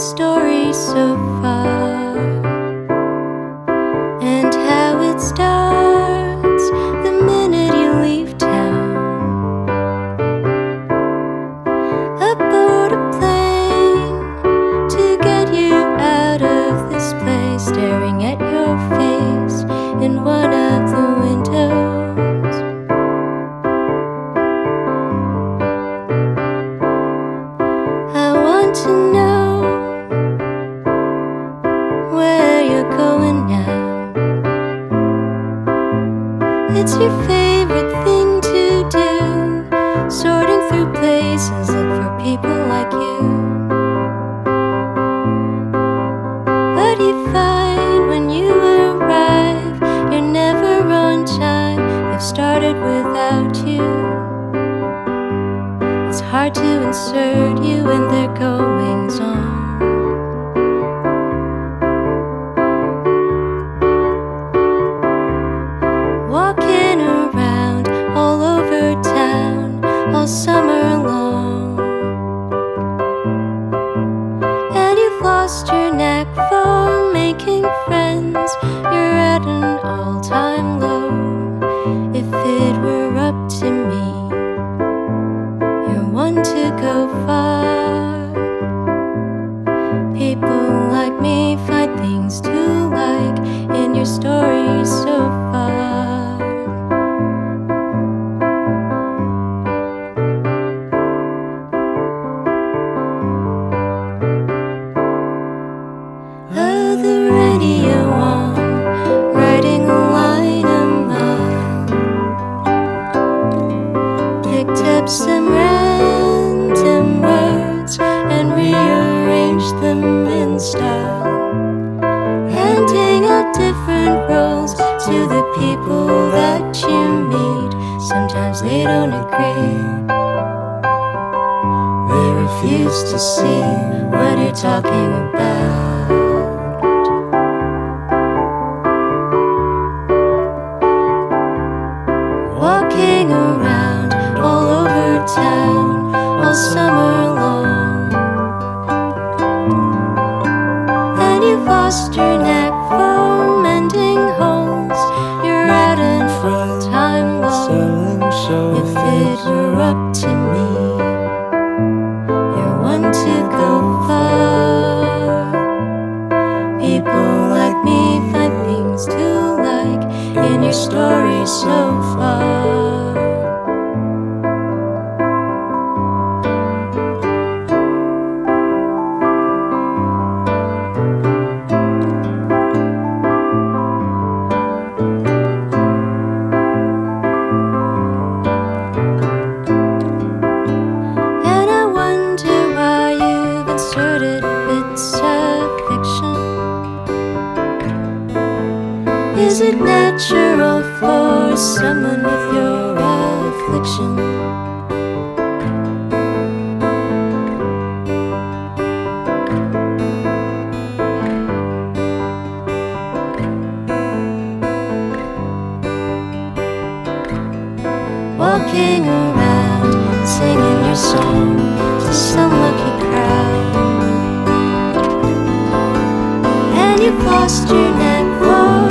story so It's your favorite thing to do. Sorting through places, look for people like you. What do you find when you arrive? You're never on time. You've started without you. It's hard to insert you in their goings on. People like me find things to like in your stories so don't. They refuse to see what you're talking about. Story so far. Natural for someone with your affliction? Walking around, singing your song to some lucky crowd. And you've lost your knack